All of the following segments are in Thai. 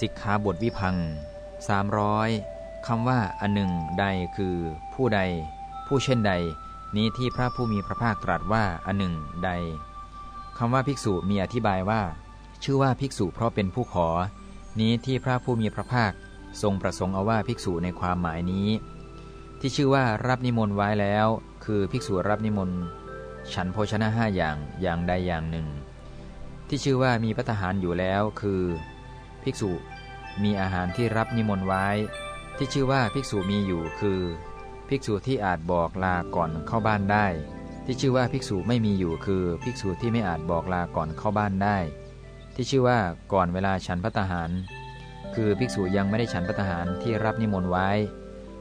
สิกขาบทวิพัง300คำว่าอันหนึ่งใดคือผู้ใด ผู้เช่นใด นี้ที่พระผู้มีพระภาคตรัสว่าอันหนึ่งใดคำว่าภิกษุมีอธิบายว่า ชื่อว่าภิกษุเพราะเป็นผู้ขอ นี้ที่พระผู้มีพระภาคทรงประสงค์เอาว่าภิกษุในความหมายนี้ ที่ชื่อว่ารับนิมนต์ไว้แล้ว คือภิกษุรับนิมนต์ฉันโภชนะห้าอย่างอย่างใดอย่างหนึ่ง ที่ชื่อว่ามีพัฒหารอยู่แล้วคือ ภิกษุมีอาหารที่รับนิมนต์ไว้ ที่ชื่อว่าภิกษุมีอยู่คือ ภิกษุที่อาจบอกลาก่อนเข้าบ้านได้ ที่ชื่อว่าภิกษุไม่มีอยู่คือ ภิกษุที่ไม่อาจบอกลาก่อนเข้าบ้านได้ ที่ชื่อว่าก่อนเวลาฉันพัฒหาร คือภิกษุยังไม่ได้ฉันพัฒหารที่รับนิมนต์ไว้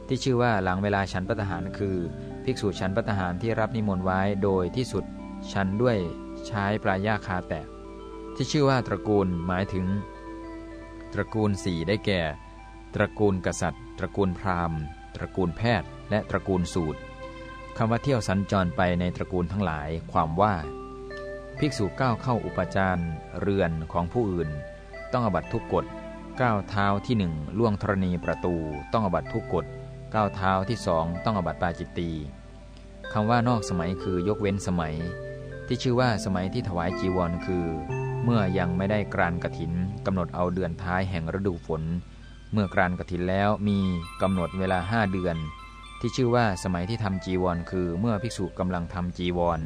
ที่ชื่อว่าหลังเวลาฉันพัฒหารคือ ภิกษุฉันพัฒหารที่รับนิมนต์ไว้ โดยที่สุดฉันด้วยใช้ปลายาคาแตกที่ชื่อว่าตระกูลหมายถึง ตระกูลสี่ได้แก่ ตระกูลกษัตริย์ ตระกูลพราหมณ์ ตระกูลแพทย์ และตระกูลสูตรคำว่าเที่ยวสัญจรไปในตระกูลทั้งหลาย ความว่า ภิกษุก้าวเข้าอุปจารเรือนของผู้อื่น ต้องอบัตทุกกฎก้าวเท้าที่หนึ่งล่วงธรณีประตู ต้องอบัตทุกกฎก้าวเท้าที่สองต้องอบัตปาจิตตีคำว่านอกสมัยคือยกเว้นสมัย ที่ชื่อว่าสมัยที่ถวายจีวรคือ เมื่อยังไม่ได้กรานกระถินกำหนดเอาเดือนท้ายแห่งฤดูฝน เมื่อกรานกระถินแล้วมีกำหนดเวลาห้าเดือน ที่ชื่อว่าสมัยที่ทำจีวร คือเมื่อภิกษุกำลังทำจีวร